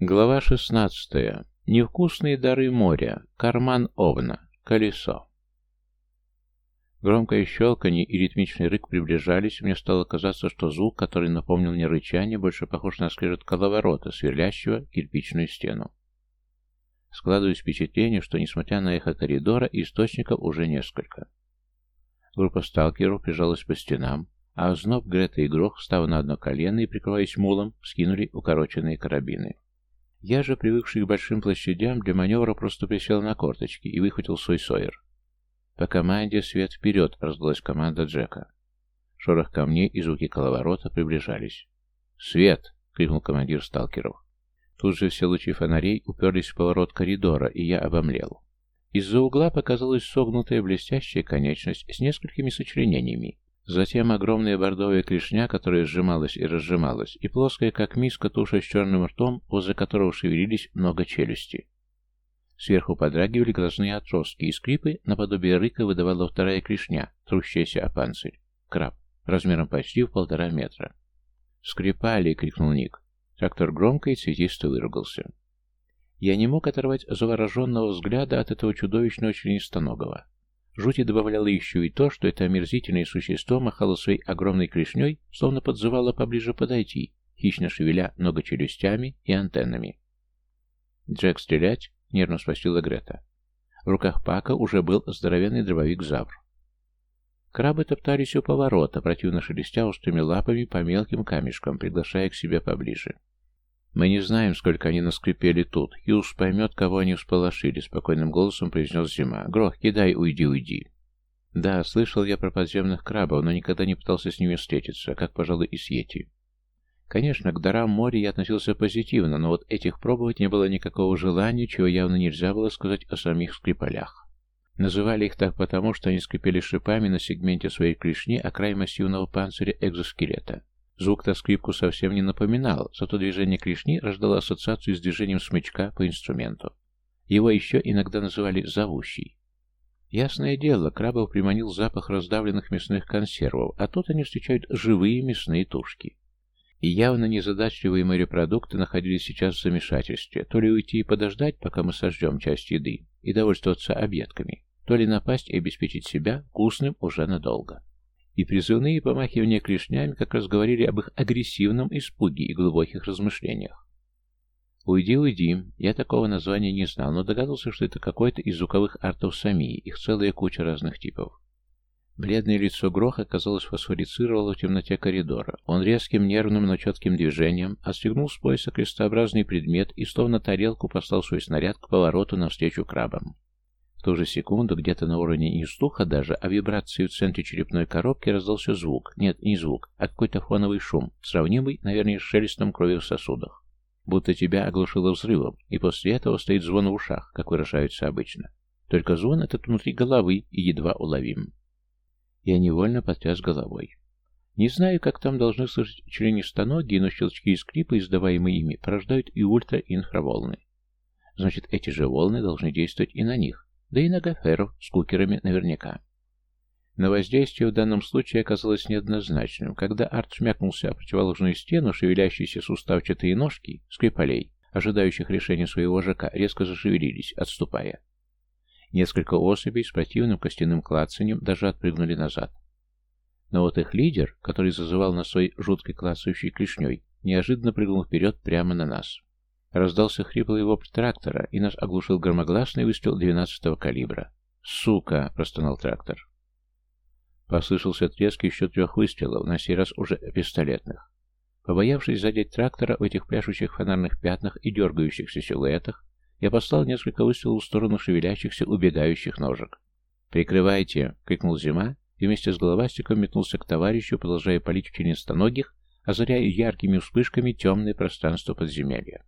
Глава 16. Невкусные дары моря. Карман овна. Колесо. Громкое щелканье и ритмичный рык приближались, мне стало казаться, что звук, который напомнил мне рычание, больше похож на скрежет коловорота, сверлящего кирпичную стену. Складываюсь впечатление, что, несмотря на эхо коридора, источников уже несколько. Группа сталкеров прижалась по стенам, а озноб, Грета и Грох, став на одно колено и прикрываясь мулом, скинули укороченные карабины. Я же, привыкший к большим площадям, для маневра просто присел на корточки и выхватил свой сойер. По команде «Свет вперед!» раздалась команда Джека. Шорох камней и звуки коловорота приближались. «Свет!» — крикнул командир сталкеров. Тут же все лучи фонарей уперлись в поворот коридора, и я обомлел. Из-за угла показалась согнутая блестящая конечность с несколькими сочленениями, Затем огромная бордовая клешня, которая сжималась и разжималась, и плоская, как миска, туша с черным ртом, возле которого шевелились много челюсти. Сверху подрагивали глазные отростки, и скрипы, наподобие рыка, выдавала вторая клешня, трущаяся о панцирь. Краб, размером почти в полтора метра. «Скрипали!» — крикнул Ник. Трактор громко и цветисто выругался. Я не мог оторвать завороженного взгляда от этого чудовищного членистоногого. Жути добавляло еще и то, что это омерзительное существо махало своей огромной клешней, словно подзывало поближе подойти, хищно шевеля многочелюстями и антеннами. «Джек, стрелять?» — нервно спросила Грета. В руках Пака уже был здоровенный дробовик-завр. Крабы топтались у поворота, противно шелестя острыми лапами по мелким камешкам, приглашая к себе поближе. «Мы не знаем, сколько они наскрипели тут. Хьюз поймет, кого они всполошили», — спокойным голосом произнес Зима. «Грох, кидай, уйди, уйди». Да, слышал я про подземных крабов, но никогда не пытался с ними встретиться, как, пожалуй, и с Йети. Конечно, к дарам моря я относился позитивно, но вот этих пробовать не было никакого желания, чего явно нельзя было сказать о самих скрипалях. Называли их так потому, что они скрипели шипами на сегменте своей клешни о край массивного панциря экзоскелета. Звук-то скрипку совсем не напоминал, зато движение клешни рождало ассоциацию с движением смычка по инструменту. Его еще иногда называли «зовущий». Ясное дело, крабов приманил запах раздавленных мясных консервов, а тут они встречают живые мясные тушки. И явно незадачливые морепродукты находились сейчас в замешательстве, то ли уйти и подождать, пока мы сожжем часть еды, и довольствоваться объедками, то ли напасть и обеспечить себя вкусным уже надолго и призывные помахивания клешнями как раз говорили об их агрессивном испуге и глубоких размышлениях. «Уйди, уйди!» Я такого названия не знал, но догадался, что это какой-то из звуковых артов Самии, их целая куча разных типов. Бледное лицо Гроха, казалось, фосфорицировало в темноте коридора. Он резким, нервным, но четким движением отстегнул с пояса крестообразный предмет и, словно тарелку, послал свой снаряд к повороту навстречу крабам ту же секунду, где-то на уровне не даже, а вибрации в центре черепной коробки раздался звук. Нет, не звук, а какой-то фоновый шум, сравнимый, наверное, с шелестом крови в сосудах. Будто тебя оглушило взрывом, и после этого стоит звон в ушах, как выражаются обычно. Только звон этот внутри головы и едва уловим. Я невольно потряс головой. Не знаю, как там должны слышать членистоногие, но щелчки и скрипы, издаваемые ими, порождают и ультра-инфраволны. Значит, эти же волны должны действовать и на них да и на гоферов с кукерами наверняка. Но воздействие в данном случае оказалось неоднозначным. Когда арт шмякнулся о противоположную стену, шевелящиеся суставчатые ножки скрипалей, ожидающих решения своего ЖК, резко зашевелились, отступая. Несколько особей с противным костяным клацаньем даже отпрыгнули назад. Но вот их лидер, который зазывал на своей жуткой клацающей клешней, неожиданно прыгнул вперед прямо на нас. Раздался хриплый вопль трактора, и нас оглушил громогласный выстрел двенадцатого калибра. «Сука!» — простонал трактор. Послышался треск еще трех выстрелов, на сей раз уже пистолетных. Побоявшись задеть трактора в этих пляшущих фонарных пятнах и дергающихся силуэтах, я послал несколько выстрелов в сторону шевелящихся, убегающих ножек. «Прикрывайте!» — крикнул Зима, и вместе с головастиком метнулся к товарищу, продолжая палить в членистоногих, озаряя яркими вспышками темное пространство подземелья.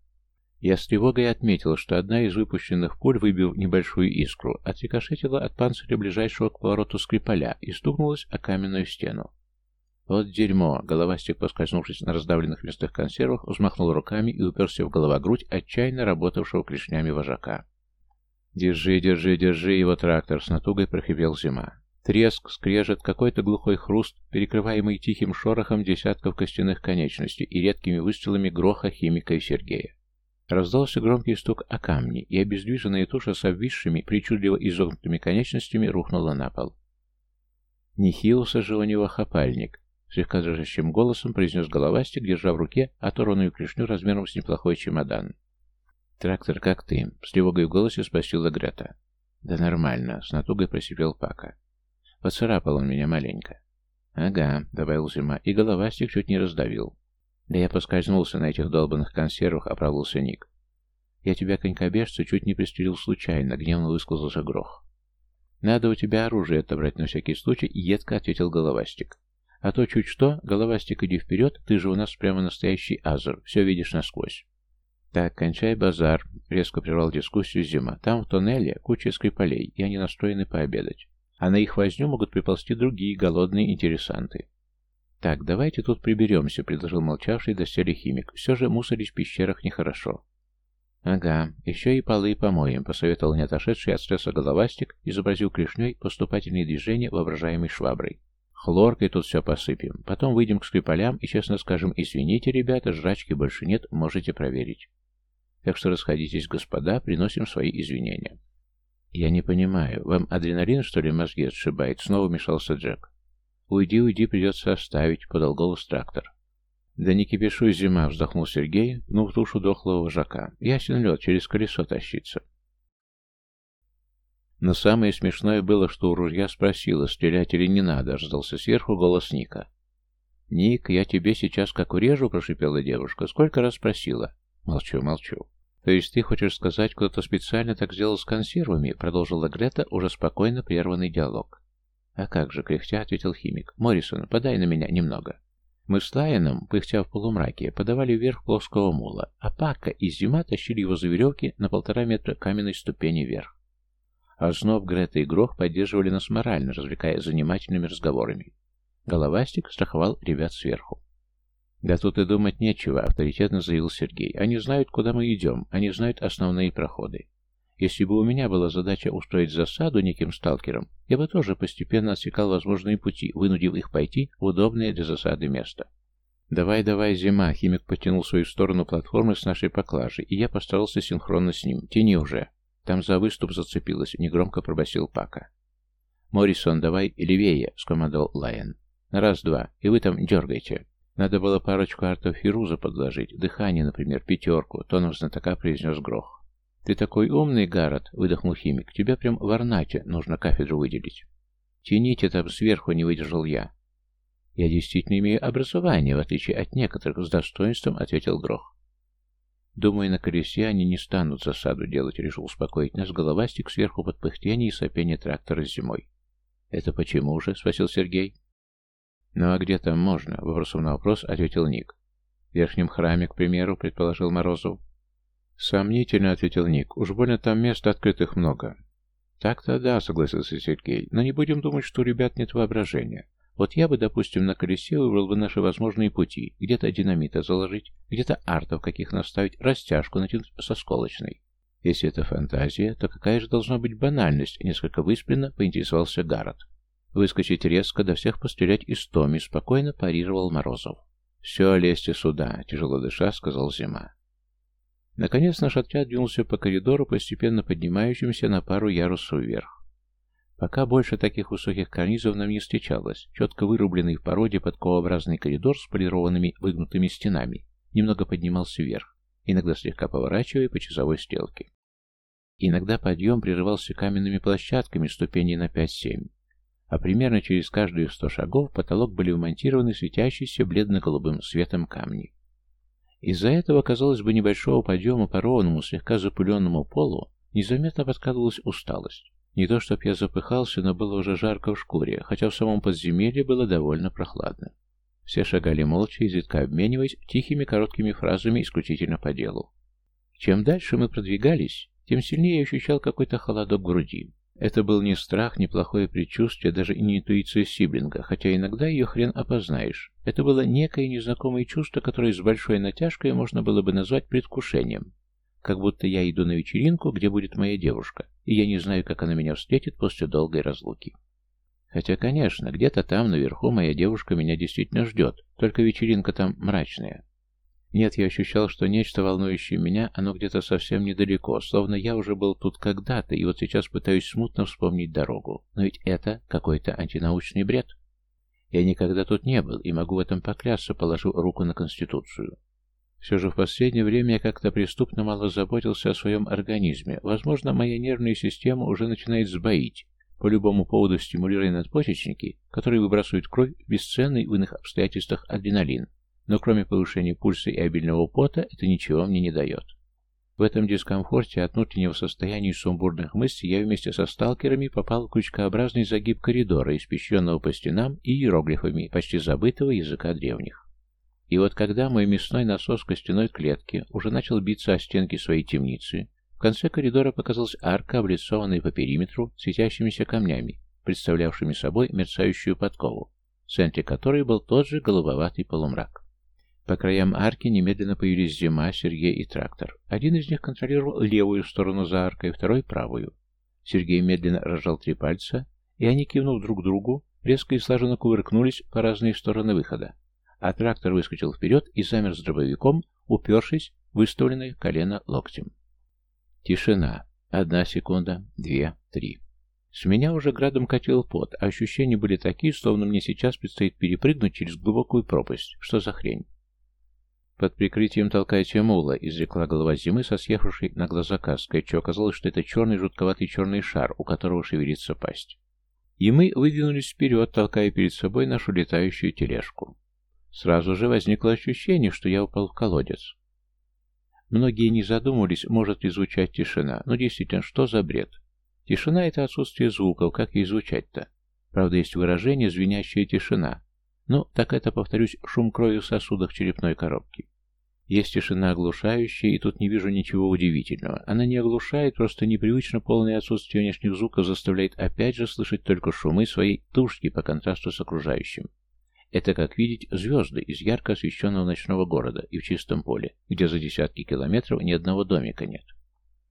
Я с тревогой отметил, что одна из выпущенных пуль, выбив небольшую искру, отрикошетила от панциря ближайшего к повороту скрипаля и стукнулась о каменную стену. Вот дерьмо! Головастик, поскользнувшись на раздавленных местах консервах, взмахнул руками и уперся в головогрудь отчаянно работавшего клешнями вожака. «Держи, держи, держи его трактор!» — с натугой прохрипел зима. Треск, скрежет, какой-то глухой хруст, перекрываемый тихим шорохом десятков костяных конечностей и редкими выстрелами гроха химика и Сергея. Раздался громкий стук о камни, и обездвиженная туша с обвисшими, причудливо изогнутыми конечностями рухнула на пол. Нехилуса же у него хапальник, слегка дрожащим голосом произнес головастик, держа в руке оторванную клешню размером с неплохой чемодан. «Трактор, как ты?» — с тревогой в голосе спросила Грета. «Да нормально», — с натугой просипел Пака. «Поцарапал он меня маленько». «Ага», — добавил Зима, и головастик чуть не раздавил. «Да я поскользнулся на этих долбанных консервах», — оправдался Ник. «Я тебя, конькобежца, чуть не пристрелил случайно», — гневно высказался Грох. «Надо у тебя оружие отобрать на всякий случай», — едко ответил Головастик. «А то чуть что, Головастик, иди вперед, ты же у нас прямо настоящий азер, все видишь насквозь». «Так, кончай базар», — резко прервал дискуссию Зима. «Там, в тоннеле, куча скрипалей, и они настроены пообедать. А на их возню могут приползти другие голодные интересанты. «Так, давайте тут приберемся», — предложил молчавший доселе химик. «Все же мусорить в пещерах нехорошо». «Ага, еще и полы помоем», — посоветовал не отошедший от стресса головастик, изобразив клешней поступательные движения воображаемой шваброй. «Хлоркой тут все посыпем. Потом выйдем к скрипалям и честно скажем, извините, ребята, жрачки больше нет, можете проверить. Так что расходитесь, господа, приносим свои извинения». «Я не понимаю, вам адреналин, что ли, мозги отшибает?» — снова вмешался Джек. «Уйди, уйди, придется оставить», — подал голос трактор. «Да не кипишуй, зима», — вздохнул Сергей, пнув тушу дохлого вожака. «Ясен лед, через колесо тащиться». Но самое смешное было, что у ружья спросила, стрелять или не надо, раздался сверху голос Ника. «Ник, я тебе сейчас как урежу», — прошипела девушка. «Сколько раз спросила?» «Молчу, молчу». «То есть ты хочешь сказать, кто-то специально так сделал с консервами?» — продолжила Грета, уже спокойно прерванный диалог. «А как же», — кряхтя ответил химик. «Моррисон, подай на меня немного». Мы с Лайоном, пыхтя в полумраке, подавали вверх плоского мула, а Пака и Зима тащили его за веревки на полтора метра каменной ступени вверх. А Зноб, Грета и Грох поддерживали нас морально, развлекая занимательными разговорами. Головастик страховал ребят сверху. «Да тут и думать нечего», — авторитетно заявил Сергей. «Они знают, куда мы идем, они знают основные проходы. Если бы у меня была задача устроить засаду неким сталкером, я бы тоже постепенно отсекал возможные пути, вынудив их пойти в удобное для засады место. «Давай, давай, зима!» Химик потянул свою сторону платформы с нашей поклажей, и я постарался синхронно с ним. «Тяни уже!» Там за выступ зацепилась, негромко пробасил Пака. «Моррисон, давай левее!» — скомандовал Лайон. «На раз-два, и вы там дергайте!» Надо было парочку артов Фируза подложить, дыхание, например, пятерку, тоном знатока произнес Грох. «Ты такой умный, Гаррет», — выдохнул химик. «Тебя прям в Арнате нужно кафедру выделить». «Тяните там сверху», — не выдержал я. «Я действительно имею образование, в отличие от некоторых, с достоинством», — ответил Грох. «Думаю, на колесе они не станут засаду делать», — решил успокоить нас головастик сверху под пыхтение и сопение трактора зимой. «Это почему же?» — спросил Сергей. «Ну а где там можно?» — вопросом на вопрос ответил Ник. «В верхнем храме, к примеру», — предположил Морозов. «Сомнительно», — ответил Ник. «Уж больно там мест открытых много». «Так-то да», — согласился Сергей. «Но не будем думать, что у ребят нет воображения. Вот я бы, допустим, на колесе выбрал бы наши возможные пути. Где-то динамита заложить, где-то артов каких наставить, растяжку натянуть со сколочной. Если это фантазия, то какая же должна быть банальность?» Несколько выспленно поинтересовался Гаррет. Выскочить резко, до всех пострелять из Томи, спокойно парировал Морозов. «Все, лезьте сюда», — тяжело дыша, сказал Зима. Наконец наш отряд двинулся по коридору, постепенно поднимающимся на пару ярусов вверх. Пока больше таких высоких карнизов нам не встречалось, четко вырубленный в породе подковообразный коридор с полированными выгнутыми стенами немного поднимался вверх, иногда слегка поворачивая по часовой стрелке. Иногда подъем прерывался каменными площадками ступеней на 5-7, а примерно через каждые сто шагов в потолок были вмонтированы светящиеся бледно-голубым светом камни. Из-за этого, казалось бы, небольшого подъема по ровному, слегка запыленному полу незаметно подкрадывалась усталость. Не то, чтоб я запыхался, но было уже жарко в шкуре, хотя в самом подземелье было довольно прохладно. Все шагали молча, изредка обмениваясь тихими короткими фразами исключительно по делу. Чем дальше мы продвигались, тем сильнее я ощущал какой-то холодок в груди. Это был не страх, не плохое предчувствие, даже и не интуиция Сиблинга, хотя иногда ее хрен опознаешь. Это было некое незнакомое чувство, которое с большой натяжкой можно было бы назвать предвкушением. Как будто я иду на вечеринку, где будет моя девушка, и я не знаю, как она меня встретит после долгой разлуки. Хотя, конечно, где-то там наверху моя девушка меня действительно ждет, только вечеринка там мрачная. Нет, я ощущал, что нечто, волнующее меня, оно где-то совсем недалеко, словно я уже был тут когда-то, и вот сейчас пытаюсь смутно вспомнить дорогу. Но ведь это какой-то антинаучный бред. Я никогда тут не был, и могу в этом поклясться, положив руку на Конституцию. Все же в последнее время я как-то преступно мало заботился о своем организме. Возможно, моя нервная система уже начинает сбоить, по любому поводу стимулируя надпочечники, которые выбрасывают кровь бесценный в иных обстоятельствах адреналин. Но кроме повышения пульса и обильного пота, это ничего мне не дает. В этом дискомфорте от внутреннего состояния и сумбурных мыслей я вместе со сталкерами попал в крючкообразный загиб коридора, испещренного по стенам и иероглифами почти забытого языка древних. И вот когда мой мясной насос костяной клетки уже начал биться о стенки своей темницы, в конце коридора показалась арка, облицованная по периметру светящимися камнями, представлявшими собой мерцающую подкову, в центре которой был тот же голубоватый полумрак. По краям арки немедленно появились Зима, Сергей и Трактор. Один из них контролировал левую сторону за аркой, второй — правую. Сергей медленно разжал три пальца, и они, кивнув друг другу, резко и слаженно кувыркнулись по разные стороны выхода. А Трактор выскочил вперед и замер с дробовиком, упершись выставленное колено локтем. Тишина. Одна секунда, две, три. С меня уже градом катил пот, а ощущения были такие, словно мне сейчас предстоит перепрыгнуть через глубокую пропасть. Что за хрень? «Под прикрытием толкайте мула», — изрекла голова зимы со съехавшей на глаза каской, что оказалось, что это черный жутковатый черный шар, у которого шевелится пасть. И мы выдвинулись вперед, толкая перед собой нашу летающую тележку. Сразу же возникло ощущение, что я упал в колодец. Многие не задумывались, может ли звучать тишина, но действительно, что за бред? Тишина — это отсутствие звуков, как ей звучать-то? Правда, есть выражение «звенящая тишина», ну, так это, повторюсь, шум крови в сосудах черепной коробки. Есть тишина оглушающая, и тут не вижу ничего удивительного. Она не оглушает, просто непривычно полное отсутствие внешних звуков заставляет опять же слышать только шумы своей тушки по контрасту с окружающим. Это как видеть звезды из ярко освещенного ночного города и в чистом поле, где за десятки километров ни одного домика нет.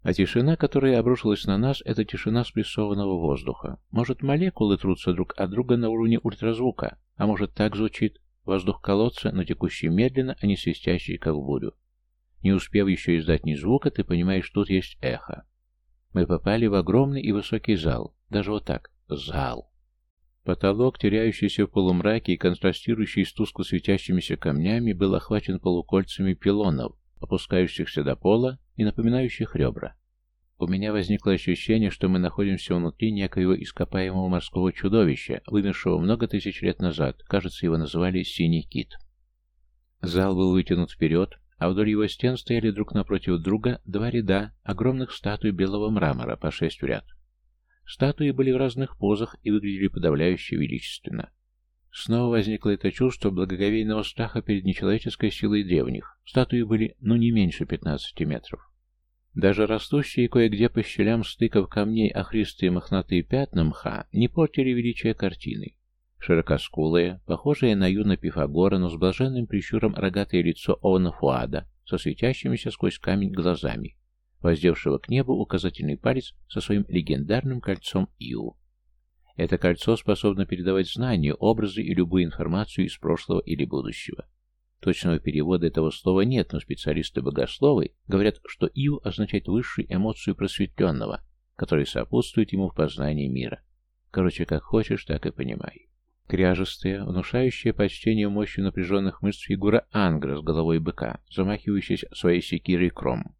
А тишина, которая обрушилась на нас, это тишина спрессованного воздуха. Может, молекулы трутся друг от друга на уровне ультразвука, а может, так звучит воздух колодца, но текущий медленно, а не свистящий, как в бурю. Не успев еще издать ни звука, ты понимаешь, тут есть эхо. Мы попали в огромный и высокий зал. Даже вот так. Зал. Потолок, теряющийся в полумраке и контрастирующий с тускло светящимися камнями, был охвачен полукольцами пилонов, опускающихся до пола и напоминающих ребра. У меня возникло ощущение, что мы находимся внутри некоего ископаемого морского чудовища, вымершего много тысяч лет назад, кажется, его называли «синий кит». Зал был вытянут вперед, а вдоль его стен стояли друг напротив друга два ряда огромных статуй белого мрамора по шесть в ряд. Статуи были в разных позах и выглядели подавляюще величественно. Снова возникло это чувство благоговейного страха перед нечеловеческой силой древних. Статуи были, ну, не меньше 15 метров. Даже растущие кое-где по щелям стыков камней охристые мохнатые пятна мха не портили величие картины. Широкоскулое, похожее на юна Пифагора, но с блаженным прищуром рогатое лицо Овна Фуада, со светящимися сквозь камень глазами, воздевшего к небу указательный палец со своим легендарным кольцом Ю. Это кольцо способно передавать знания, образы и любую информацию из прошлого или будущего. Точного перевода этого слова нет, но специалисты-богословы говорят, что Ив означает высшую эмоцию просветленного, который сопутствует ему в познании мира. Короче, как хочешь, так и понимай. Кряжестая, внушающая почтение мощью напряженных мышц фигура ангра с головой быка, замахивающаяся своей секирой кром.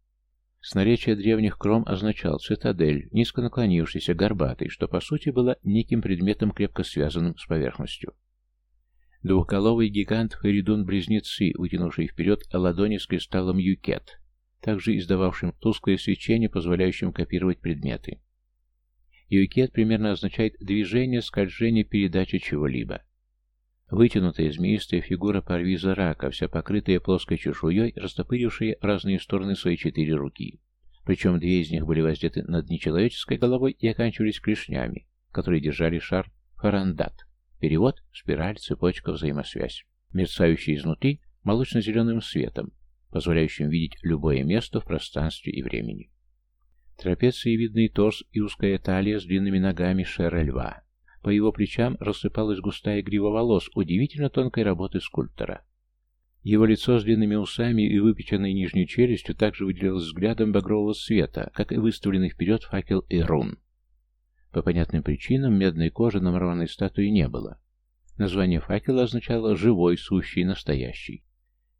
С наречия древних кром означал цитадель, низко наклонившийся, горбатый, что по сути было неким предметом, крепко связанным с поверхностью. Двухголовый гигант Феридун-близнецы, вытянувший вперед ладони с кристаллом Юкет, также издававшим тусклое свечение, позволяющим копировать предметы. Юкет примерно означает движение, скольжение, передача чего-либо. Вытянутая змеистая фигура парвиза рака, вся покрытая плоской чешуей, растопырившая разные стороны свои четыре руки. Причем две из них были воздеты над нечеловеческой головой и оканчивались клешнями, которые держали шар фарандат. Перевод – спираль, цепочка, взаимосвязь. Мерцающий изнутри молочно-зеленым светом, позволяющим видеть любое место в пространстве и времени. Трапециевидный торс и узкая талия с длинными ногами шера льва. По его плечам рассыпалась густая грива волос удивительно тонкой работы скульптора. Его лицо с длинными усами и выпеченной нижней челюстью также выделялось взглядом багрового света, как и выставленный вперед факел Ирун. По понятным причинам медной кожи на мраморной статуе не было. Название факела означало «живой, сущий, настоящий».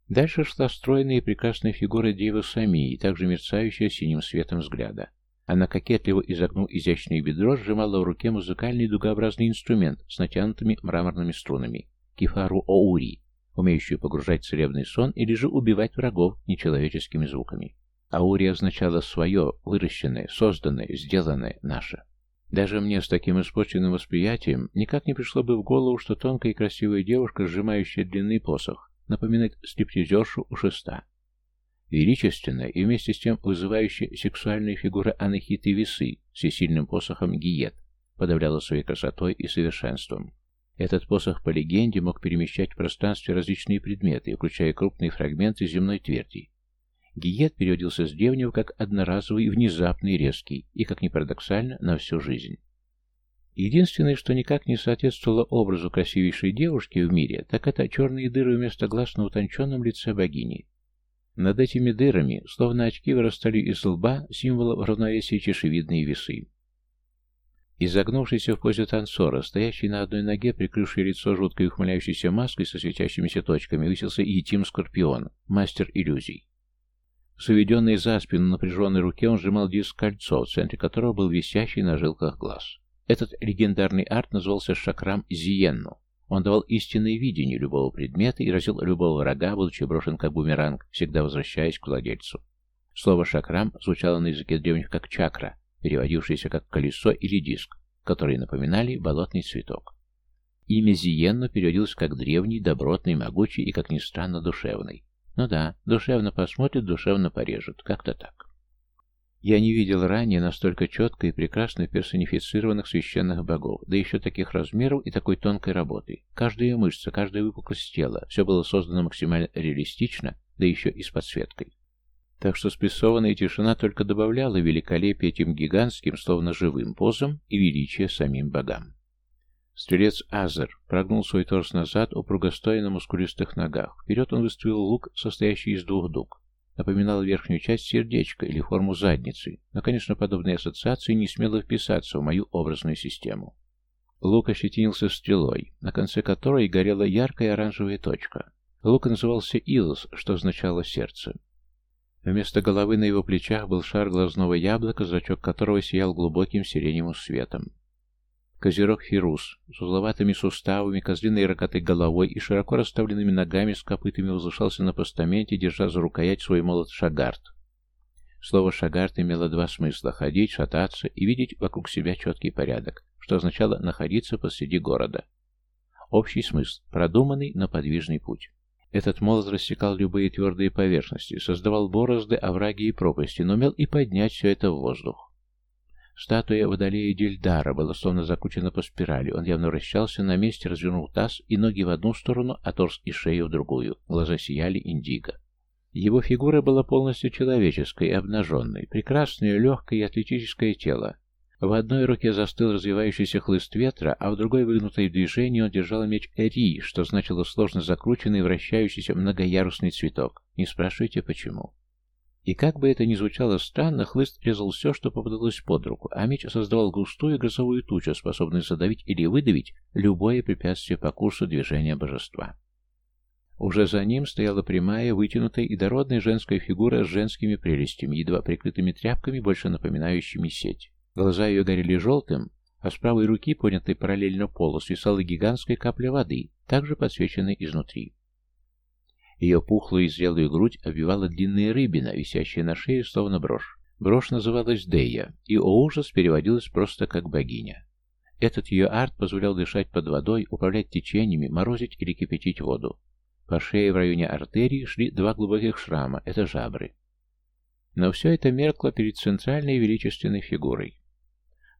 Дальше шла стройная и прекрасная фигура Девы Самии, также мерцающая синим светом взгляда. Она кокетливо изогнув изящное бедро, сжимала в руке музыкальный дугообразный инструмент с натянутыми мраморными струнами – кифару оури, умеющую погружать в целебный сон или же убивать врагов нечеловеческими звуками. Аури означало свое, выращенное, созданное, сделанное, наше. Даже мне с таким испорченным восприятием никак не пришло бы в голову, что тонкая и красивая девушка, сжимающая длинный посох, напоминает стриптизершу у шеста. Величественная и вместе с тем вызывающая сексуальная фигура Анахиты Весы с сильным посохом Гиет подавляла своей красотой и совершенством. Этот посох, по легенде, мог перемещать в пространстве различные предметы, включая крупные фрагменты земной тверди. Гиет переводился с древнего как одноразовый, внезапный, резкий и, как ни парадоксально, на всю жизнь. Единственное, что никак не соответствовало образу красивейшей девушки в мире, так это черные дыры вместо глаз на утонченном лице богини. Над этими дырами, словно очки, вырастали из лба символа равновесия чешевидные весы. Изогнувшийся в позе танцора, стоящий на одной ноге, прикрывший лицо жуткой ухмыляющейся маской со светящимися точками, высился Етим Скорпион, мастер иллюзий. С уведенной за спину напряженной руке он сжимал диск кольцо, в центре которого был висящий на жилках глаз. Этот легендарный арт назывался шакрам Зиенну. Он давал истинное видение любого предмета и разил любого врага, будучи брошен как бумеранг, всегда возвращаясь к владельцу. Слово «шакрам» звучало на языке древних как «чакра», переводившийся как колесо или диск, которые напоминали болотный цветок. Имя Зиенну переводилось как древний, добротный, могучий и, как ни странно, душевный. Ну да, душевно посмотрит, душевно порежет. Как-то так. Я не видел ранее настолько четко и прекрасно персонифицированных священных богов, да еще таких размеров и такой тонкой работы. Каждая мышца, каждая выпуклость тела, все было создано максимально реалистично, да еще и с подсветкой. Так что спрессованная тишина только добавляла великолепие этим гигантским, словно живым позам и величие самим богам. Стрелец Азер прогнул свой торс назад, упруго стоя на мускулистых ногах. Вперед он выставил лук, состоящий из двух дуг. Напоминал верхнюю часть сердечка или форму задницы, но, конечно, подобные ассоциации не смело вписаться в мою образную систему. Лук ощетинился стрелой, на конце которой горела яркая оранжевая точка. Лук назывался Илос, что означало «сердце». Вместо головы на его плечах был шар глазного яблока, зрачок которого сиял глубоким сиреневым светом. Козерог Фирус с узловатыми суставами, козлиной рогатой головой и широко расставленными ногами с копытами возвышался на постаменте, держа за рукоять свой молот Шагард. Слово «шагард» имело два смысла — ходить, шататься и видеть вокруг себя четкий порядок, что означало находиться посреди города. Общий смысл — продуманный, но подвижный путь. Этот молот рассекал любые твердые поверхности, создавал борозды, овраги и пропасти, но умел и поднять все это в воздух. Статуя Водолея Дельдара была словно закручена по спирали. Он явно вращался на месте, развернул таз и ноги в одну сторону, а торс и шею в другую. Глаза сияли индиго. Его фигура была полностью человеческой и обнаженной. Прекрасное, легкое и атлетическое тело. В одной руке застыл развивающийся хлыст ветра, а в другой, выгнутой в движении, он держал меч Эри, что значило сложно закрученный вращающийся многоярусный цветок. Не спрашивайте, почему. И как бы это ни звучало странно, хлыст резал все, что попадалось под руку, а меч создавал густую грозовую тучу, способную задавить или выдавить любое препятствие по курсу движения божества. Уже за ним стояла прямая, вытянутая и дородная женская фигура с женскими прелестями, едва прикрытыми тряпками, больше напоминающими сеть. Глаза ее горели желтым, а с правой руки, понятой параллельно полу, свисала гигантская капля воды, также подсвеченная изнутри. Ее пухлую и зрелую грудь обвивала длинная рыбина, висящая на шее, словно брошь. Брошь называлась Дея, и, о ужас, переводилась просто как богиня. Этот ее арт позволял дышать под водой, управлять течениями, морозить или кипятить воду. По шее в районе артерии шли два глубоких шрама, это жабры. Но все это меркло перед центральной величественной фигурой.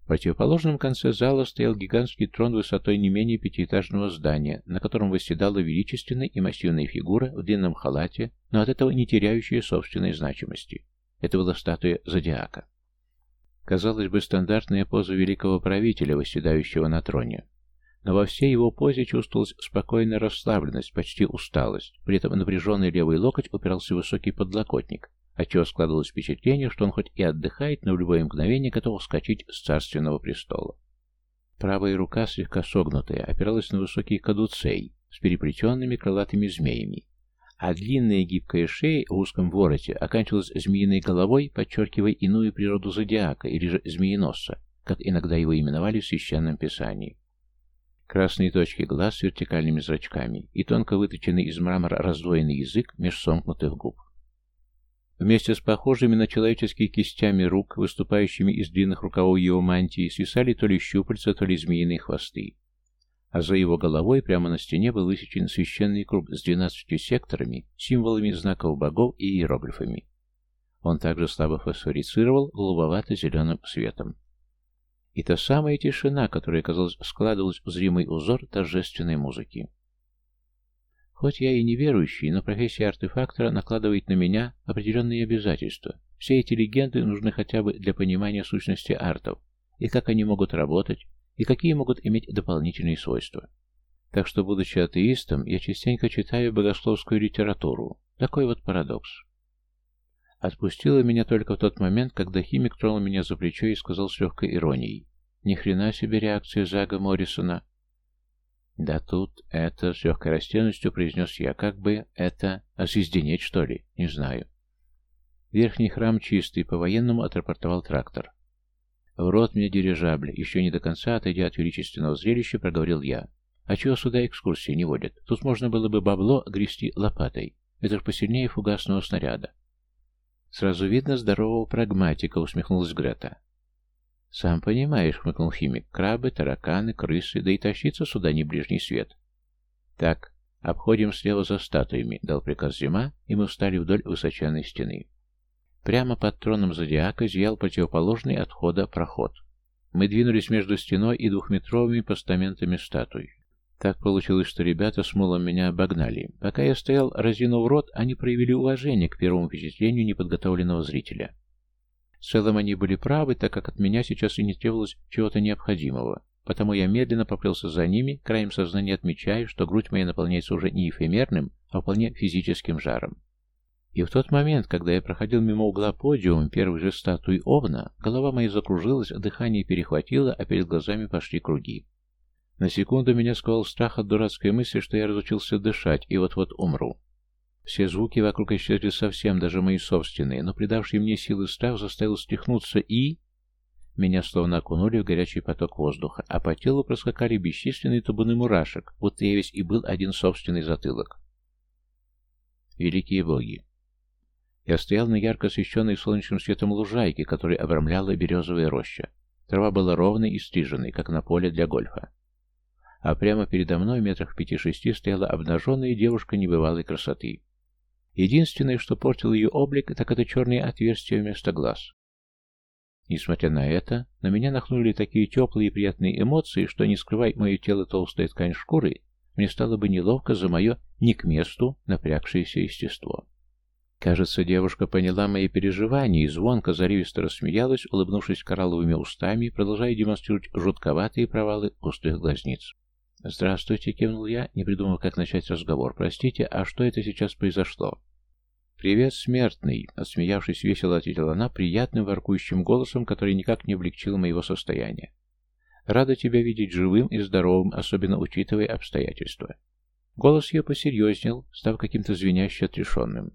В противоположном конце зала стоял гигантский трон высотой не менее пятиэтажного здания, на котором восседала величественная и массивная фигура в длинном халате, но от этого не теряющая собственной значимости. Это была статуя зодиака. Казалось бы, стандартная поза великого правителя, восседающего на троне. но во всей его позе чувствовалась спокойная расслабленность, почти усталость. При этом напряженный левый локоть упирался в высокий подлокотник, отчего складывалось впечатление, что он хоть и отдыхает, но в любое мгновение готов вскочить с царственного престола. Правая рука, слегка согнутая, опиралась на высокий кадуцей с переплетенными крылатыми змеями, а длинная гибкая шея в узком вороте оканчивалась змеиной головой, подчеркивая иную природу зодиака или же змееносца, как иногда его именовали в священном писании. Красные точки глаз с вертикальными зрачками и тонко выточенный из мрамора раздвоенный язык меж сомкнутых губ. Вместе с похожими на человеческие кистями рук, выступающими из длинных рукавов его мантии, свисали то ли щупальца, то ли змеиные хвосты а за его головой прямо на стене был высечен священный круг с двенадцатью секторами, символами знаков богов и иероглифами. Он также слабо фосфорицировал голубовато-зеленым светом. И та самая тишина, которая, казалось, складывалась в зримый узор торжественной музыки. Хоть я и не верующий, но профессия артефактора накладывает на меня определенные обязательства. Все эти легенды нужны хотя бы для понимания сущности артов, и как они могут работать, и какие могут иметь дополнительные свойства. Так что, будучи атеистом, я частенько читаю богословскую литературу. Такой вот парадокс. Отпустило меня только в тот момент, когда химик тронул меня за плечо и сказал с легкой иронией. Ни хрена себе реакция Зага Моррисона. Да тут это, с легкой растенностью произнес я, как бы это, освезденеть, что ли, не знаю. Верхний храм чистый, по-военному отрапортовал трактор. «В рот мне дирижабль!» Еще не до конца, отойдя от величественного зрелища, проговорил я. «А чего сюда экскурсии не водят? Тут можно было бы бабло грести лопатой. Это ж посильнее фугасного снаряда». «Сразу видно здорового прагматика», — усмехнулась Грета. «Сам понимаешь», — хмыкнул химик, — «крабы, тараканы, крысы, да и тащиться сюда не ближний свет». «Так, обходим слева за статуями», — дал приказ Зима, и мы встали вдоль высоченной стены. Прямо под троном зодиака зиял противоположный от входа проход. Мы двинулись между стеной и двухметровыми постаментами статуй. Так получилось, что ребята с мулом меня обогнали. Пока я стоял, разинув рот, они проявили уважение к первому впечатлению неподготовленного зрителя. Целом они были правы, так как от меня сейчас и не требовалось чего-то необходимого. Потому я медленно поплелся за ними, краем сознания отмечая, что грудь моя наполняется уже не эфемерным, а вполне физическим жаром. И в тот момент, когда я проходил мимо угла подиума первой же статуи Овна, голова моя закружилась, дыхание перехватило, а перед глазами пошли круги. На секунду меня сковал страх от дурацкой мысли, что я разучился дышать и вот-вот умру. Все звуки вокруг исчезли совсем, даже мои собственные, но придавший мне силы страх заставил стихнуться и... Меня словно окунули в горячий поток воздуха, а по телу проскакали бесчисленные табуны мурашек, будто я весь и был один собственный затылок. Великие боги! Я стоял на ярко освещенной солнечным светом лужайке, которой обрамляла березовая роща. Трава была ровной и стриженной, как на поле для гольфа. А прямо передо мной, метрах пяти-шести, стояла обнаженная девушка небывалой красоты. Единственное, что портило ее облик, так это черные отверстия вместо глаз. Несмотря на это, на меня нахнули такие теплые и приятные эмоции, что, не скрывай мое тело толстой ткань шкуры, мне стало бы неловко за мое не к месту напрягшееся естество. Кажется, девушка поняла мои переживания и звонко заривисто рассмеялась, улыбнувшись коралловыми устами, продолжая демонстрировать жутковатые провалы пустых глазниц. «Здравствуйте», — кивнул я, не придумав, как начать разговор. «Простите, а что это сейчас произошло?» «Привет, смертный!» — отсмеявшись весело ответила она приятным воркующим голосом, который никак не облегчил моего состояния. «Рада тебя видеть живым и здоровым, особенно учитывая обстоятельства». Голос ее посерьезнел, став каким-то звеняще отрешенным.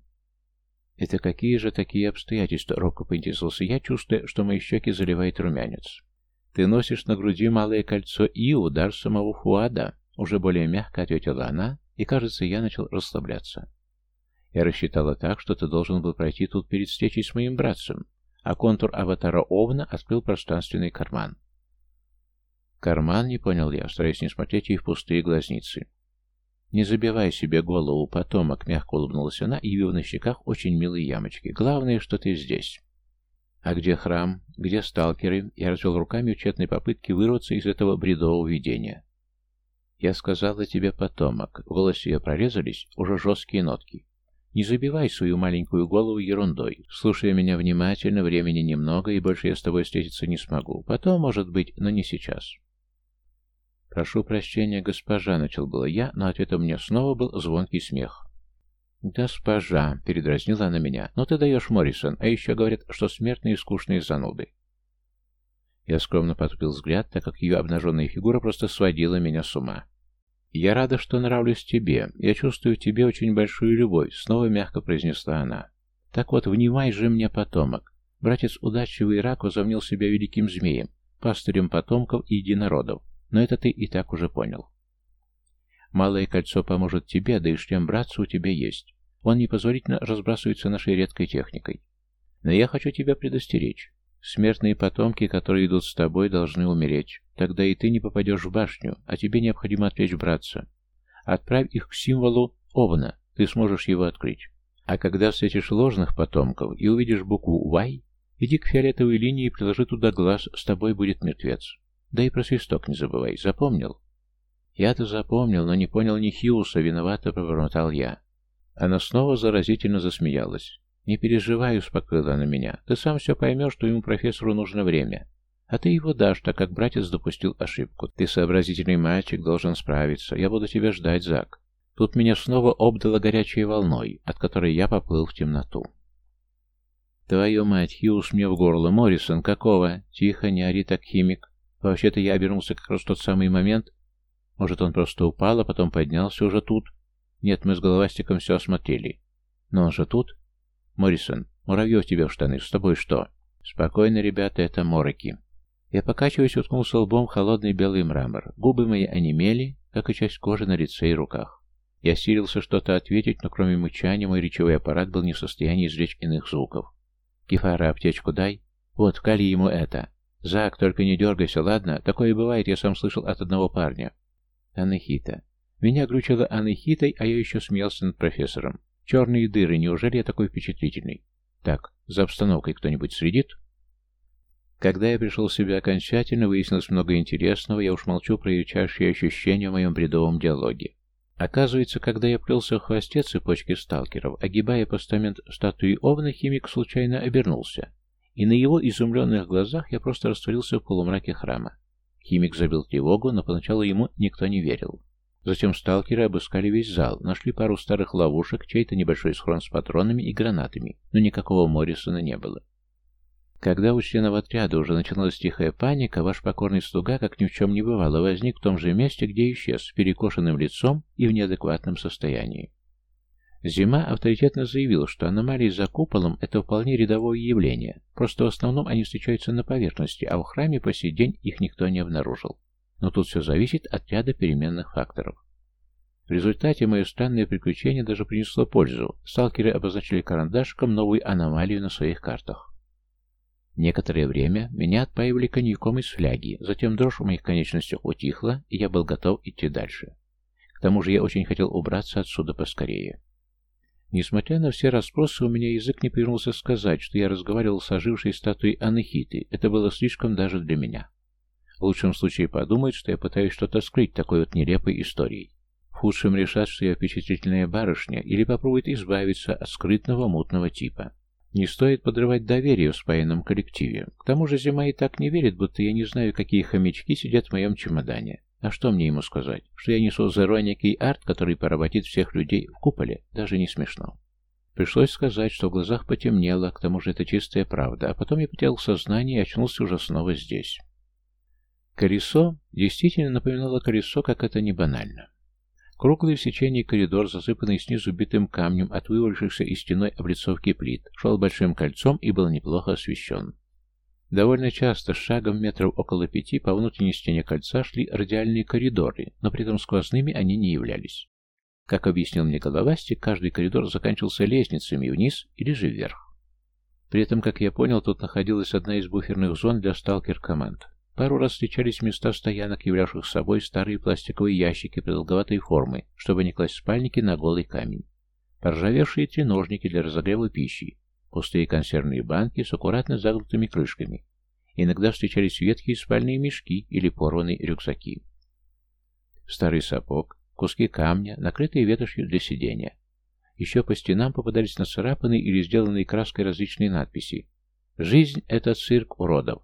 «Это какие же такие обстоятельства?» — робко поинтересовался я, чувствуя, что мои щеки заливает румянец. «Ты носишь на груди малое кольцо и удар самого Фуада», — уже более мягко ответила она, и, кажется, я начал расслабляться. Я рассчитала так, что ты должен был пройти тут перед встречей с моим братцем, а контур аватара Овна открыл пространственный карман. Карман, не понял я, стараясь не смотреть ей в пустые глазницы. «Не забивай себе голову, потомок», — мягко улыбнулась она, явив на щеках очень милые ямочки. «Главное, что ты здесь». «А где храм? Где сталкеры?» Я развел руками в тщетной попытке вырваться из этого бредового видения. «Я сказала тебе, потомок». В голосе ее прорезались уже жесткие нотки. «Не забивай свою маленькую голову ерундой. Слушай меня внимательно, времени немного, и больше я с тобой встретиться не смогу. Потом, может быть, но не сейчас». «Прошу прощения, госпожа», — начал было я, но ответом мне снова был звонкий смех. «Госпожа», — передразнила она меня, — «но ты даешь, Моррисон, а еще говорят, что смертные скучные зануды». Я скромно потупил взгляд, так как ее обнаженная фигура просто сводила меня с ума. «Я рада, что нравлюсь тебе. Я чувствую в тебе очень большую любовь», — снова мягко произнесла она. «Так вот, внимай же мне, потомок. Братец удачливый Ирак возомнил себя великим змеем, пастырем потомков и единородов, но это ты и так уже понял. Малое кольцо поможет тебе, да и шлем братца у тебя есть. Он непозволительно разбрасывается нашей редкой техникой. Но я хочу тебя предостеречь. Смертные потомки, которые идут с тобой, должны умереть. Тогда и ты не попадешь в башню, а тебе необходимо отвлечь братца. Отправь их к символу Овна, ты сможешь его открыть. А когда встретишь ложных потомков и увидишь букву «Y», иди к фиолетовой линии и приложи туда глаз, с тобой будет мертвец. Да и про свисток не забывай, запомнил? Я-то запомнил, но не понял ни Хьюса, виновато пробормотал я. Она снова заразительно засмеялась. «Не переживай», — успокоила она меня. «Ты сам все поймешь, что ему профессору нужно время. А ты его дашь, так как братец допустил ошибку. Ты сообразительный мальчик, должен справиться. Я буду тебя ждать, Зак». Тут меня снова обдало горячей волной, от которой я поплыл в темноту. «Твою мать, Хьюз мне в горло. Моррисон, какого?» «Тихо, не ори так, химик. Вообще-то я обернулся как раз в тот самый момент. Может, он просто упал, а потом поднялся уже тут?» Нет, мы с головастиком все осмотрели. Но он же тут. Моррисон, муравьев тебе в штаны. С тобой что? Спокойно, ребята, это мороки. Я покачиваюсь, уткнулся лбом в холодный белый мрамор. Губы мои онемели, как и часть кожи на лице и руках. Я силился что-то ответить, но кроме мычания мой речевой аппарат был не в состоянии извлечь иных звуков. «Кефара, аптечку дай. Вот, кали ему это. Зак, только не дергайся, ладно? Такое бывает, я сам слышал от одного парня». Анахита. Меня глючило анахитой, а я еще смеялся над профессором. Черные дыры, неужели я такой впечатлительный? Так, за обстановкой кто-нибудь следит? Когда я пришел в себя окончательно, выяснилось много интересного, я уж молчу про ярчайшие ощущения в моем бредовом диалоге. Оказывается, когда я плелся в хвосте цепочки сталкеров, огибая постамент статуи Овна, химик случайно обернулся, и на его изумленных глазах я просто растворился в полумраке храма. Химик забил тревогу, но поначалу ему никто не верил. Затем сталкеры обыскали весь зал, нашли пару старых ловушек, чей-то небольшой схрон с патронами и гранатами, но никакого Моррисона не было. Когда у членов отряда уже начиналась тихая паника, ваш покорный слуга, как ни в чем не бывало, возник в том же месте, где исчез, с перекошенным лицом и в неадекватном состоянии. Зима авторитетно заявил, что аномалии за куполом – это вполне рядовое явление, просто в основном они встречаются на поверхности, а в храме по сей день их никто не обнаружил. Но тут все зависит от ряда переменных факторов. В результате мое странное приключение даже принесло пользу. Сталкеры обозначили карандашиком новую аномалию на своих картах. Некоторое время меня отпаивали коньяком из фляги, затем дрожь в моих конечностях утихла, и я был готов идти дальше. К тому же я очень хотел убраться отсюда поскорее. Несмотря на все расспросы, у меня язык не повернулся сказать, что я разговаривал с ожившей статуей Анахиты. Это было слишком даже для меня. В лучшем случае подумают, что я пытаюсь что-то скрыть такой вот нелепой историей. В худшем решат, что я впечатлительная барышня, или попробуют избавиться от скрытного мутного типа. Не стоит подрывать доверие в спаянном коллективе. К тому же Зима и так не верит, будто я не знаю, какие хомячки сидят в моем чемодане. А что мне ему сказать? Что я несу зеро некий арт, который поработит всех людей в куполе? Даже не смешно. Пришлось сказать, что в глазах потемнело, к тому же это чистая правда, а потом я потерял сознание и очнулся уже снова здесь. Колесо действительно напоминало колесо, как это не банально. Круглый в сечении коридор, засыпанный снизу битым камнем от вывалившихся из стеной облицовки плит, шел большим кольцом и был неплохо освещен. Довольно часто, шагом метров около пяти, по внутренней стене кольца шли радиальные коридоры, но при этом сквозными они не являлись. Как объяснил мне головастик, каждый коридор заканчивался лестницами вниз или же вверх. При этом, как я понял, тут находилась одна из буферных зон для сталкер-команд. Пару раз встречались места стоянок, являвших собой старые пластиковые ящики продолговатой формы, чтобы не класть спальники на голый камень. Поржавевшие треножники для разогрева пищи, пустые консервные банки с аккуратно загнутыми крышками. Иногда встречались ветхие спальные мешки или порванные рюкзаки. Старый сапог, куски камня, накрытые ветошью для сидения. Еще по стенам попадались нацарапанные или сделанные краской различные надписи. «Жизнь — это цирк уродов.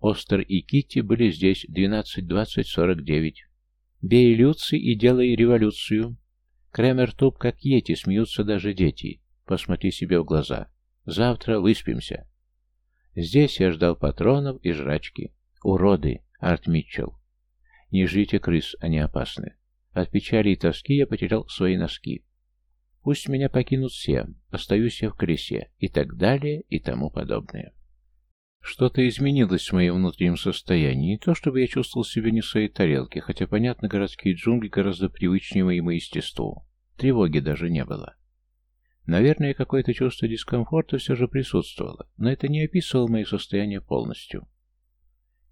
Остер и Китти были здесь 12-20-49. Бей Люци и делай революцию. Кремер туп, как ети, смеются даже дети. Посмотри себе в глаза. Завтра выспимся. Здесь я ждал патронов и жрачки. Уроды, Арт Митчелл. Не жрите крыс, они опасны. От печали и тоски я потерял свои носки. Пусть меня покинут все, остаюсь я в колесе, и так далее, и тому подобное. Что-то изменилось в моем внутреннем состоянии, не то чтобы я чувствовал себя не в своей тарелке, хотя, понятно, городские джунгли гораздо привычнее моему естеству. Тревоги даже не было. Наверное, какое-то чувство дискомфорта все же присутствовало, но это не описывало мое состояние полностью.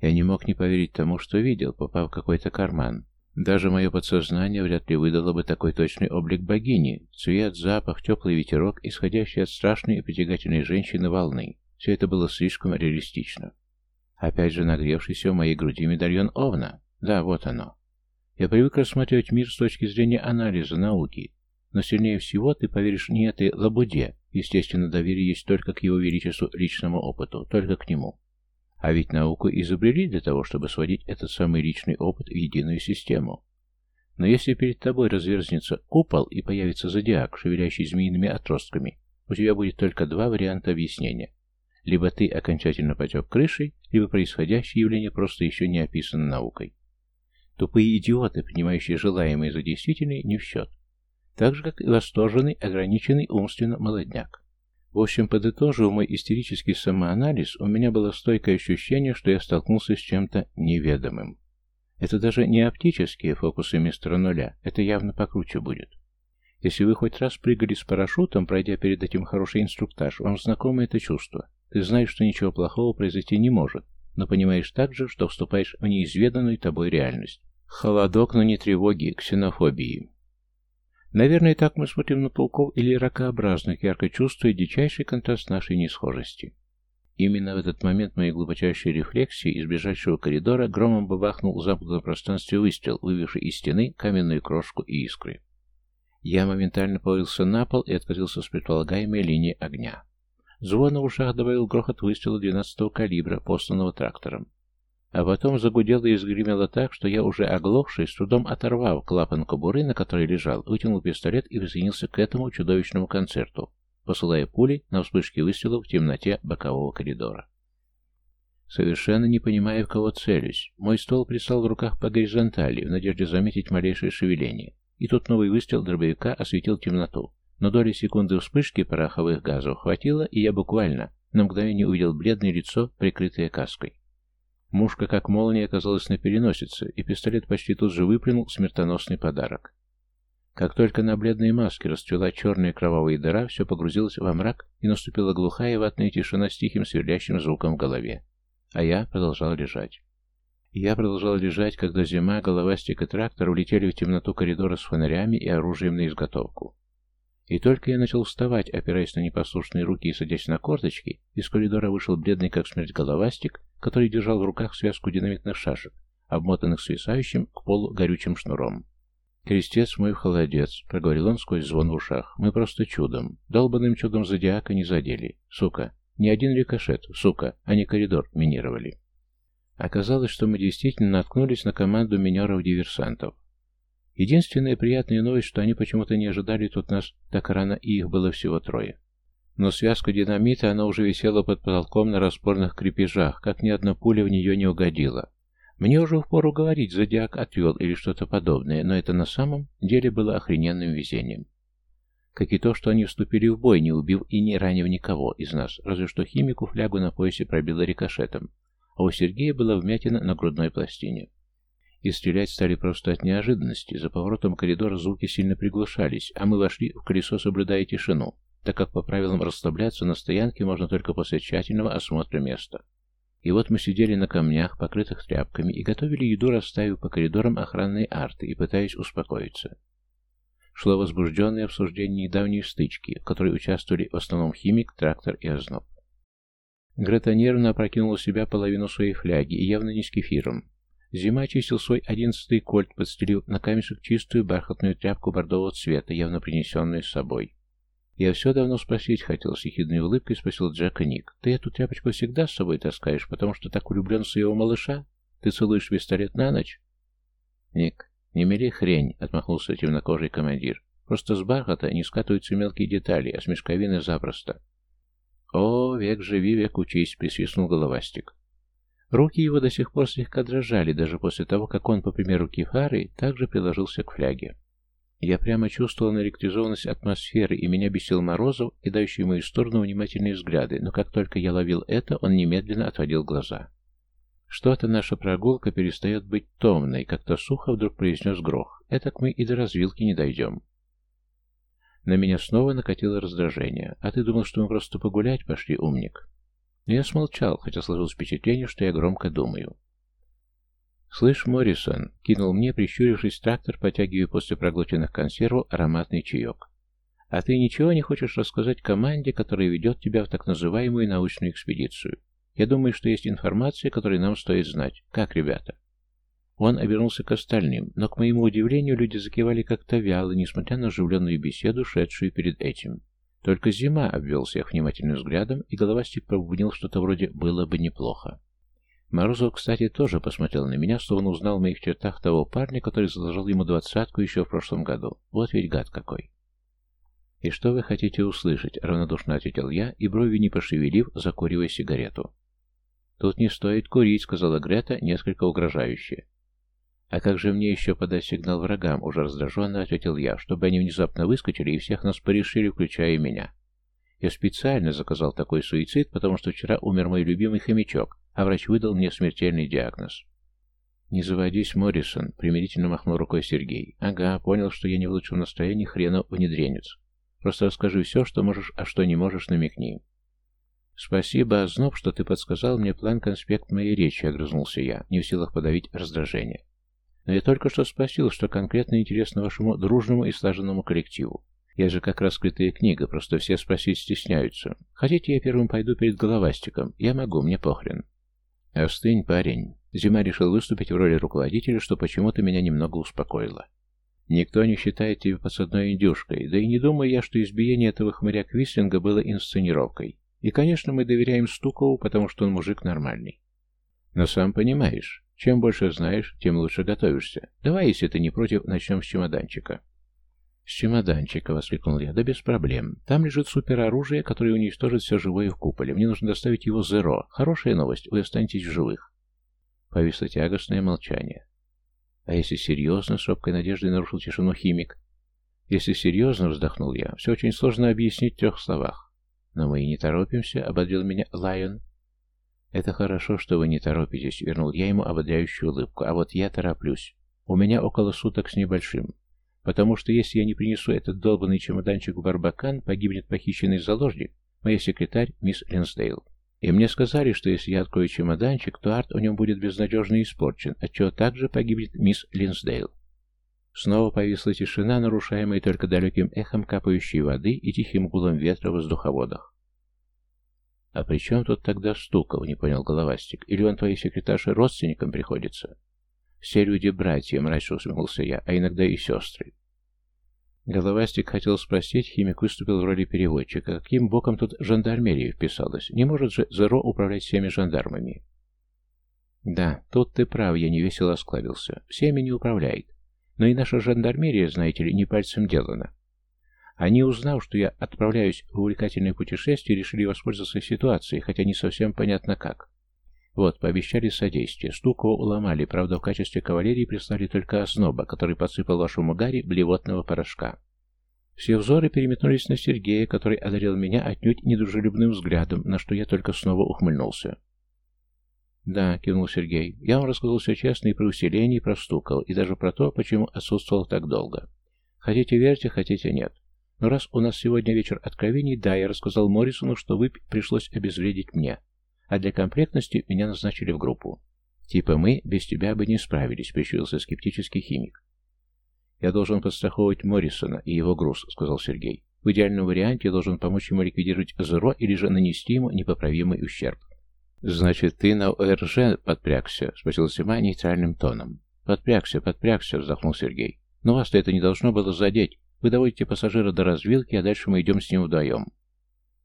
Я не мог не поверить тому, что видел, попав в какой-то карман. Даже мое подсознание вряд ли выдало бы такой точный облик богини, цвет, запах, теплый ветерок, исходящий от страшной и притягательной женщины волны. Все это было слишком реалистично. Опять же нагревшийся в моей груди медальон Овна. Да, вот оно. Я привык рассматривать мир с точки зрения анализа, науки. Но сильнее всего ты поверишь не этой лабуде. Естественно, доверие есть только к его величеству личному опыту, только к нему. А ведь науку изобрели для того, чтобы сводить этот самый личный опыт в единую систему. Но если перед тобой разверзнется купол и появится зодиак, шевелящий змеиными отростками, у тебя будет только два варианта объяснения. Либо ты окончательно потек крышей, либо происходящее явление просто еще не описано наукой. Тупые идиоты, принимающие желаемое за действительное, не в счет. Так же, как и восторженный, ограниченный умственно молодняк. В общем, подытожив мой истерический самоанализ, у меня было стойкое ощущение, что я столкнулся с чем-то неведомым. Это даже не оптические фокусы мистера Нуля, это явно покруче будет. Если вы хоть раз прыгали с парашютом, пройдя перед этим хороший инструктаж, вам знакомо это чувство. Ты знаешь, что ничего плохого произойти не может, но понимаешь также, что вступаешь в неизведанную тобой реальность. Холодок, но не тревоги, ксенофобии. Наверное, так мы смотрим на пауков или ракообразных, ярко чувствуя дичайший контраст нашей несхожести. Именно в этот момент моей глубочайшей рефлексии из ближайшего коридора громом бабахнул в замкнутом пространстве выстрел, вывивший из стены каменную крошку и искры. Я моментально повалился на пол и откатился с предполагаемой линии огня. Звон в ушах добавил грохот выстрела 12-го калибра, посланного трактором. А потом загудело и сгремело так, что я уже оглохший, с трудом оторвав клапан кобуры, на которой лежал, вытянул пистолет и присоединился к этому чудовищному концерту, посылая пули на вспышки выстрелов в темноте бокового коридора. Совершенно не понимая, в кого целюсь, мой стол пристал в руках по горизонтали, в надежде заметить малейшее шевеление, и тут новый выстрел дробовика осветил темноту. Но доли секунды вспышки пороховых газов хватило, и я буквально на мгновение увидел бледное лицо, прикрытое каской. Мушка, как молния, оказалась на переносице, и пистолет почти тут же выплюнул смертоносный подарок. Как только на бледной маске расцвела черная кровавая дыра, все погрузилось во мрак, и наступила глухая ватная тишина с тихим сверлящим звуком в голове. А я продолжал лежать. Я продолжал лежать, когда зима, головастик и трактор улетели в темноту коридора с фонарями и оружием на изготовку. И только я начал вставать, опираясь на непослушные руки и садясь на корточки, из коридора вышел бледный как смерть головастик, который держал в руках связку динамитных шашек, обмотанных свисающим к полу горючим шнуром. «Крестец мой холодец», — проговорил он сквозь звон в ушах. «Мы просто чудом. Долбанным чудом зодиака не задели. Сука. Ни один рикошет, сука, не коридор минировали». Оказалось, что мы действительно наткнулись на команду минеров-диверсантов. Единственная приятная новость, что они почему-то не ожидали тут нас так рано, и их было всего трое. Но связка динамита, она уже висела под потолком на распорных крепежах, как ни одна пуля в нее не угодила. Мне уже впору говорить, зодиак отвел или что-то подобное, но это на самом деле было охрененным везением. Как и то, что они вступили в бой, не убив и не ранив никого из нас, разве что химику флягу на поясе пробило рикошетом, а у Сергея была вмятина на грудной пластине. И стрелять стали просто от неожиданности. За поворотом коридора звуки сильно приглушались, а мы вошли в колесо, соблюдая тишину, так как по правилам расслабляться на стоянке можно только после тщательного осмотра места. И вот мы сидели на камнях, покрытых тряпками, и готовили еду, расставив по коридорам охранные арты и пытаясь успокоиться. Шло возбужденное обсуждение недавней стычки, в которой участвовали в основном химик, трактор и озноб. Грета нервно опрокинула себя половину своей фляги, и явно не с кефиром. Зима очистил свой одиннадцатый кольт, подстелив на камешек чистую бархатную тряпку бордового цвета, явно принесенную с собой. «Я все давно спросить хотел», — с ехидной улыбкой спросил Джека Ник. «Ты эту тряпочку всегда с собой таскаешь, потому что так влюблен в своего малыша? Ты целуешь пистолет на ночь?» «Ник, не мели хрень», — отмахнулся темнокожий командир. «Просто с бархата не скатываются мелкие детали, а с мешковины запросто». «О, век живи, век учись», — присвистнул головастик. Руки его до сих пор слегка дрожали, даже после того, как он, по примеру Кефары, также приложился к фляге. Я прямо чувствовал наэлектризованность атмосферы, и меня бесил Морозов, кидающий в мою сторону внимательные взгляды, но как только я ловил это, он немедленно отводил глаза. «Что-то наша прогулка перестает быть томной», — как-то сухо вдруг произнес Грох. «Этак мы и до развилки не дойдем». На меня снова накатило раздражение. «А ты думал, что мы просто погулять пошли, умник?» Я смолчал, хотя сложилось впечатление, что я громко думаю. «Слышь, Моррисон», — кинул мне, прищурившись трактор, потягивая после проглоченных консервов ароматный чаек. «А ты ничего не хочешь рассказать команде, которая ведет тебя в так называемую научную экспедицию? Я думаю, что есть информация, которую нам стоит знать. Как, ребята?» Он обернулся к остальным, но, к моему удивлению, люди закивали как-то вяло, несмотря на оживленную беседу, шедшую перед этим. Только Зима обвел всех внимательным взглядом, и головастик пробубнил что-то вроде «было бы неплохо». Морозов, кстати, тоже посмотрел на меня, словно узнал в моих чертах того парня, который заложил ему двадцатку еще в прошлом году. Вот ведь гад какой. «И что вы хотите услышать?» — равнодушно ответил я, и брови не пошевелив, закуривая сигарету. «Тут не стоит курить», — сказала Грета, несколько угрожающе. «А как же мне еще подать сигнал врагам?» — уже раздраженно ответил я, чтобы они внезапно выскочили и всех нас порешили, включая меня. Я специально заказал такой суицид, потому что вчера умер мой любимый хомячок, а врач выдал мне смертельный диагноз. «Не заводись, Моррисон», — примирительно махнул рукой Сергей. «Ага, понял, что я не в лучшем настроении, хрена внедренец. Просто расскажи все, что можешь, а что не можешь, намекни». «Спасибо, Озноб, что ты подсказал мне план-конспект моей речи», — огрызнулся я, не в силах подавить раздражение. «Но я только что спросил, что конкретно интересно вашему дружному и слаженному коллективу. Я же как раскрытая книга, просто все спросить стесняются. Хотите, я первым пойду перед головастиком? Я могу, мне похрен». «Остынь, парень». Зима решил выступить в роли руководителя, что почему-то меня немного успокоило. «Никто не считает тебя подсадной индюшкой, да и не думаю я, что избиение этого хмыря Квислинга было инсценировкой. И, конечно, мы доверяем Стукову, потому что он мужик нормальный. Но сам понимаешь, чем больше знаешь, тем лучше готовишься. Давай, если ты не против, начнем с чемоданчика». «С чемоданчика!» — воскликнул я. «Да без проблем. Там лежит супероружие, которое уничтожит все живое в куполе. Мне нужно доставить его Зеро. Хорошая новость, вы останетесь в живых». Повисло тягостное молчание. «А если серьезно?» — с робкой надеждой нарушил тишину химик. «Если серьезно», — вздохнул я, — «все очень сложно объяснить в трех словах». «Но мы и не торопимся», — ободрил меня Лайон. «Это хорошо, что вы не торопитесь», — вернул я ему ободряющую улыбку. «А вот я тороплюсь. У меня около суток с небольшим. Потому что если я не принесу этот долбанный чемоданчик в Барбакан, погибнет похищенный заложник, моя секретарь, мисс Ленсдейл. И мне сказали, что если я открою чемоданчик, то арт в нем будет безнадежно испорчен, отчего также погибнет мисс Линсдейл. Снова повисла тишина, нарушаемая только далеким эхом капающей воды и тихим гулом ветра в воздуховодах. «А при чем тут тогда Стуков?» — не понял Головастик. «Или он твоей секретарше родственникам приходится?» «Все люди братья», — мрачно усмехнулся я, — «а иногда и сестры». Головастик хотел спросить, химик выступил в роли переводчика. Каким боком тут жандармерия вписалась? Не может же Зеро управлять всеми жандармами? Да, тут ты прав, я невесело осклабился. Всеми не управляет. Но и наша жандармерия, знаете ли, не пальцем делана. Они, узнав, что я отправляюсь в увлекательное путешествие, решили воспользоваться ситуацией, хотя не совсем понятно как. Вот, пообещали содействие. Стукова уломали, правда, в качестве кавалерии прислали только Озноба, который подсыпал вашему Гарри блевотного порошка. Все взоры переметнулись на Сергея, который одарил меня отнюдь недружелюбным взглядом, на что я только снова ухмыльнулся. «Да», — кивнул Сергей, — «я вам рассказал все честно и про усиление, и про Стукова, и даже про то, почему отсутствовал так долго. Хотите верьте, хотите нет. Но раз у нас сегодня вечер откровений, да, я рассказал Моррисону, что вы пришлось обезвредить мне а для комплектности меня назначили в группу. Типа мы без тебя бы не справились, прищурился скептический химик. Я должен подстраховывать Моррисона и его груз, сказал Сергей. В идеальном варианте я должен помочь ему ликвидировать Зеро или же нанести ему непоправимый ущерб. «Значит, ты на ОРЖ подпрягся?» — спросил Зима нейтральным тоном. «Подпрягся, подпрягся», — вздохнул Сергей. «Но вас-то это не должно было задеть. Вы доводите пассажира до развилки, а дальше мы идем с ним вдвоем.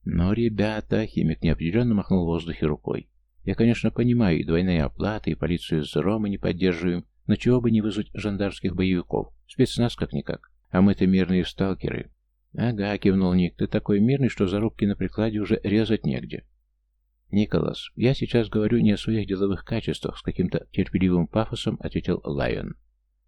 Но, ребята, химик неопределенно махнул в воздухе рукой. Я, конечно, понимаю и двойные оплаты, и полицию с мы не поддерживаем, но чего бы не вызвать жандарских боевиков? Спецназ как-никак. А мы-то мирные сталкеры. Ага, кивнул Ник, ты такой мирный, что зарубки на прикладе уже резать негде. Николас, я сейчас говорю не о своих деловых качествах, с каким-то терпеливым пафосом ответил Лайон.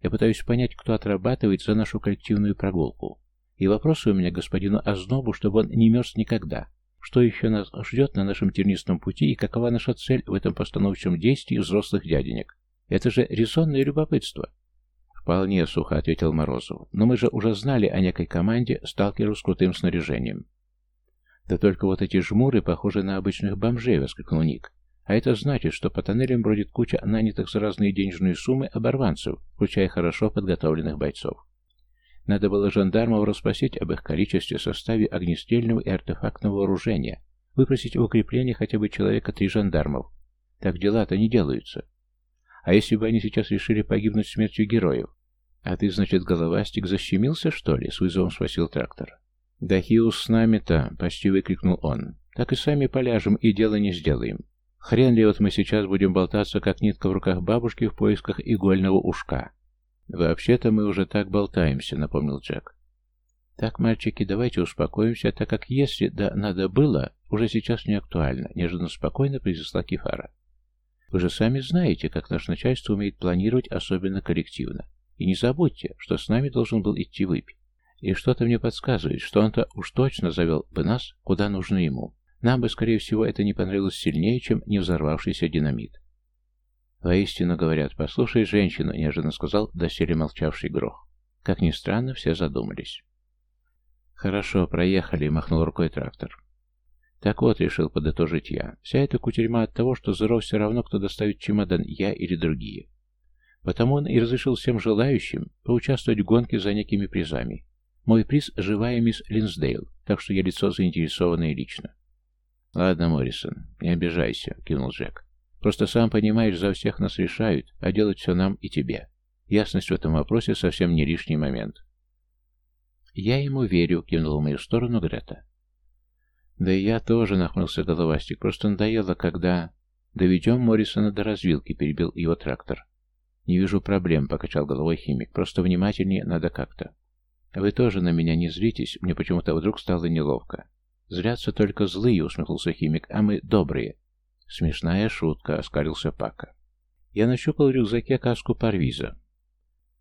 Я пытаюсь понять, кто отрабатывает за нашу коллективную прогулку. И вопросы у меня господину Ознобу, чтобы он не мерз никогда. Что еще нас ждет на нашем тернистом пути и какова наша цель в этом постановочном действии взрослых дяденек? Это же резонное любопытство. «Вполне сухо», — ответил Морозов. «Но мы же уже знали о некой команде сталкеров с крутым снаряжением». «Да только вот эти жмуры похожи на обычных бомжей», — воскликнул Ник. «А это значит, что по тоннелям бродит куча нанятых за разные денежные суммы оборванцев, включая хорошо подготовленных бойцов. Надо было жандармов расспросить об их количестве, составе огнестрельного и артефактного вооружения, выпросить в укрепление хотя бы человека три жандармов. Так дела-то не делаются. А если бы они сейчас решили погибнуть смертью героев? А ты, значит, головастик, защемился, что ли? С вызовом спросил трактор. Да Хиус с нами-то, почти выкрикнул он. Так и сами поляжем и дело не сделаем. Хрен ли вот мы сейчас будем болтаться, как нитка в руках бабушки в поисках игольного ушка. «Вообще-то мы уже так болтаемся», — напомнил Джек. «Так, мальчики, давайте успокоимся, так как если да надо было, уже сейчас не актуально», — неожиданно спокойно произнесла Кефара. «Вы же сами знаете, как наше начальство умеет планировать, особенно коллективно. И не забудьте, что с нами должен был идти выпить. И что-то мне подсказывает, что он-то уж точно завел бы нас, куда нужно ему. Нам бы, скорее всего, это не понравилось сильнее, чем не взорвавшийся динамит. «Воистину, говорят, послушай женщину», — неожиданно сказал доселе молчавший Грох. Как ни странно, все задумались. «Хорошо, проехали», — махнул рукой трактор. «Так вот», — решил подытожить я, — «вся эта кутерьма от того, что Зеров все равно, кто доставит чемодан, я или другие. Потому он и разрешил всем желающим поучаствовать в гонке за некими призами. Мой приз — живая мисс Линсдейл, так что я лицо заинтересованное лично». «Ладно, Моррисон, не обижайся», — кинул Джек. Просто сам понимаешь, за всех нас решают, а делать все нам и тебе. Ясность в этом вопросе совсем не лишний момент. «Я ему верю», — кивнула в мою сторону Грета. «Да и я тоже», — нахмурился головастик. «Просто надоело, когда...» «Доведем Моррисона до развилки», — перебил его трактор. «Не вижу проблем», — покачал головой химик. «Просто внимательнее надо как-то». «Вы тоже на меня не злитесь, мне почему-то вдруг стало неловко». «Зрятся только злые», — усмехнулся химик, — «а мы добрые. Смешная шутка, оскалился Пака. Я нащупал в рюкзаке каску Парвиза.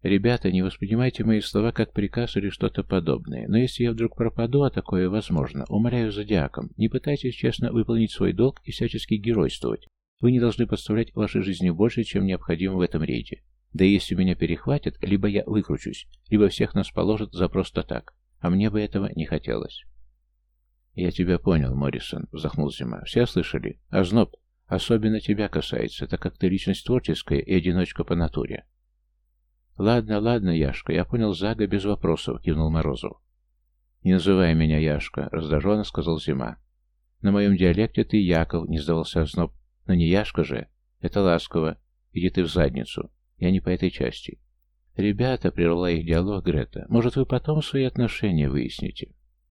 Ребята, не воспринимайте мои слова как приказ или что-то подобное, но если я вдруг пропаду, а такое возможно, умоляю зодиаком, не пытайтесь честно выполнить свой долг и всячески геройствовать. Вы не должны подставлять вашей жизни больше, чем необходимо в этом рейде. Да и если меня перехватят, либо я выкручусь, либо всех нас положат за просто так, а мне бы этого не хотелось. «Я тебя понял, Моррисон», — вздохнул Зима. «Все слышали? Озноб, особенно тебя касается, так как ты личность творческая и одиночка по натуре». «Ладно, ладно, Яшка, я понял Зага без вопросов», — кивнул Морозов. «Не называй меня Яшка», — раздраженно сказал Зима. «На моем диалекте ты Яков», — не сдавался Озноб. «Но не Яшка же. Это ласково. Иди ты в задницу. Я не по этой части». «Ребята», — прервала их диалог Грета, — «может, вы потом свои отношения выясните?»